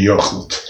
ki.